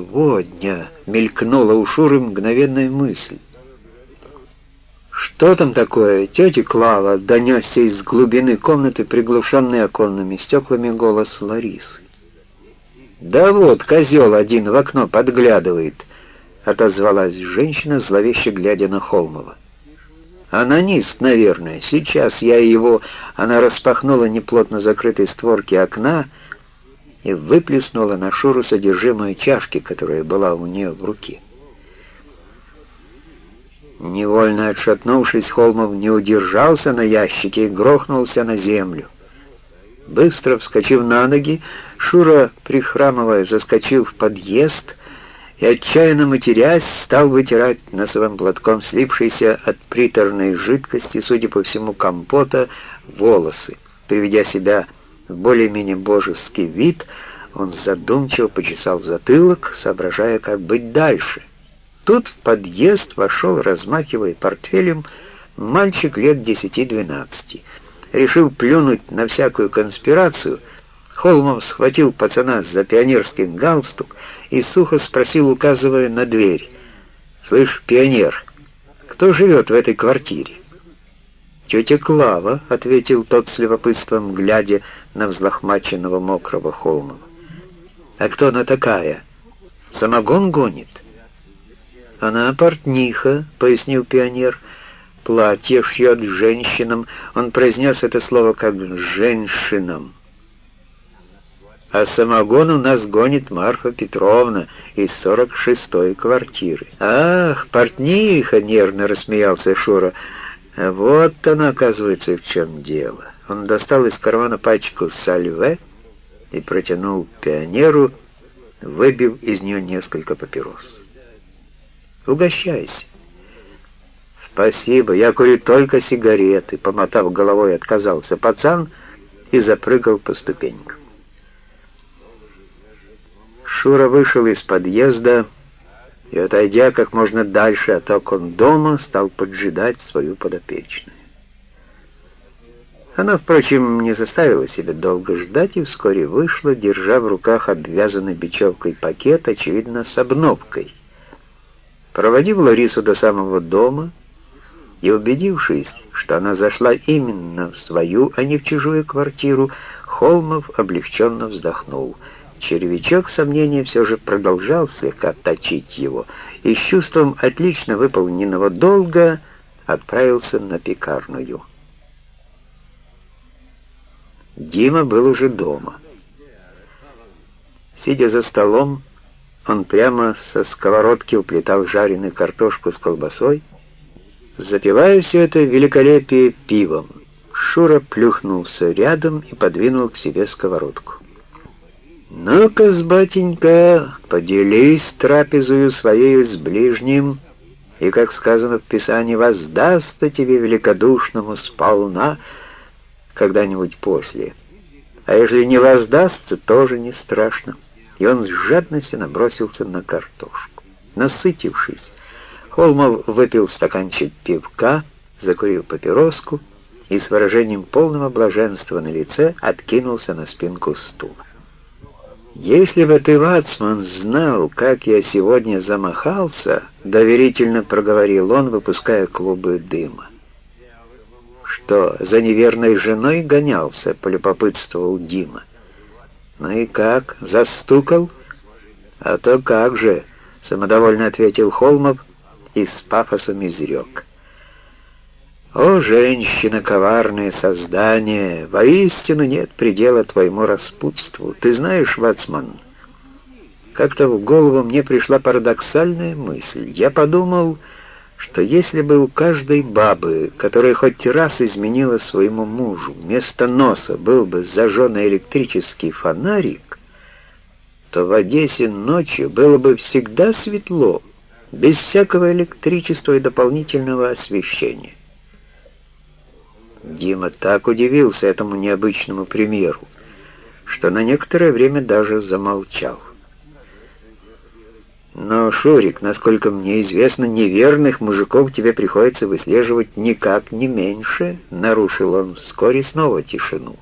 «Сегодня!» — мелькнула у Шуры мгновенная мысль. «Что там такое, тетя Клава?» — донесся из глубины комнаты, приглушенный оконными стеклами, голос Ларисы. «Да вот, козел один в окно подглядывает», — отозвалась женщина, зловеще глядя на Холмова. «Анонист, наверное. Сейчас я его...» Она распахнула неплотно закрытые створки окна и выплеснула на Шуру содержимое чашки, которая была у нее в руке. Невольно отшатнувшись, Холмов не удержался на ящике и грохнулся на землю. Быстро вскочив на ноги, Шура, прихрамывая, заскочил в подъезд и, отчаянно матерясь, стал вытирать носовым платком слипшиеся от приторной жидкости, судя по всему, компота, волосы. Приведя себя в более-менее божеский вид, он задумчиво почесал затылок, соображая, как быть дальше. Тут в подъезд вошел, размахивая портфелем, мальчик лет 10-12. Решил плюнуть на всякую конспирацию, Холмов схватил пацана за пионерский галстук и сухо спросил, указывая на дверь. «Слышь, пионер, кто живет в этой квартире?» «Тетя Клава», — ответил тот с любопытством, глядя на взлохмаченного мокрого Холмова. «А кто она такая? Самогон гонит?» «Она портниха», — пояснил пионер. «Платье шьет женщинам». Он произнес это слово как «женщинам». «А самогон у нас гонит Марфа Петровна из сорок шестой квартиры». «Ах, портниха!» — нервно рассмеялся Шура. «Вот она, оказывается, в чем дело». Он достал из кармана пачку сальве и протянул пионеру, выбив из нее несколько папирос. Угощайся. Спасибо, я курю только сигареты, помотав головой, отказался пацан и запрыгал по ступенькам. Шура вышел из подъезда и, отойдя как можно дальше от окон дома, стал поджидать свою подопечную. Она, впрочем, не заставила себя долго ждать и вскоре вышла, держа в руках обвязанный бечевкой пакет, очевидно, с обновкой. Проводив Ларису до самого дома и убедившись, что она зашла именно в свою, а не в чужую квартиру, Холмов облегченно вздохнул. Червячок сомнения все же продолжал слегка точить его, и с чувством отлично выполненного долга отправился на пекарную. Дима был уже дома. Сидя за столом, он прямо со сковородки уплетал жареную картошку с колбасой, запивая все это великолепие пивом. Шура плюхнулся рядом и подвинул к себе сковородку. «Ну-ка, батенька, поделись трапезою своей с ближним, и, как сказано в Писании, воздастся тебе великодушному сполна когда-нибудь после. А если не воздастся, тоже не страшно» и он с жадностью набросился на картошку. Насытившись, Холмов выпил стаканчик пивка, закурил папироску и с выражением полного блаженства на лице откинулся на спинку стула. «Если бы ты, Вацман, знал, как я сегодня замахался», — доверительно проговорил он, выпуская клубы дыма. «Что, за неверной женой гонялся?» — полюбопытствовал Дима. «Ну и как, застукал?» «А то как же», — самодовольно ответил Холмов и с пафосом изрек. «О, женщина, коварное создание, воистину нет предела твоему распутству. Ты знаешь, Вацман, как-то в голову мне пришла парадоксальная мысль. Я подумал что если бы у каждой бабы, которая хоть раз изменила своему мужу, вместо носа был бы зажженный электрический фонарик, то в Одессе ночью было бы всегда светло, без всякого электричества и дополнительного освещения. Дима так удивился этому необычному примеру, что на некоторое время даже замолчал. Но, Шурик, насколько мне известно, неверных мужиков тебе приходится выслеживать никак не меньше, нарушил он вскоре снова тишину.